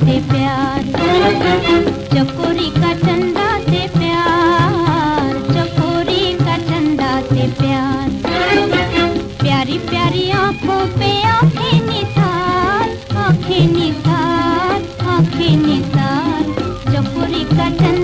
से प्यार। चकोरी का चंदा से प्यार। चकोरी का चंदा से प्यार। प्यारी प्यारी आँखों पे आँखें निसार आँखें निसार आँखें निसार चकोरी का चंदा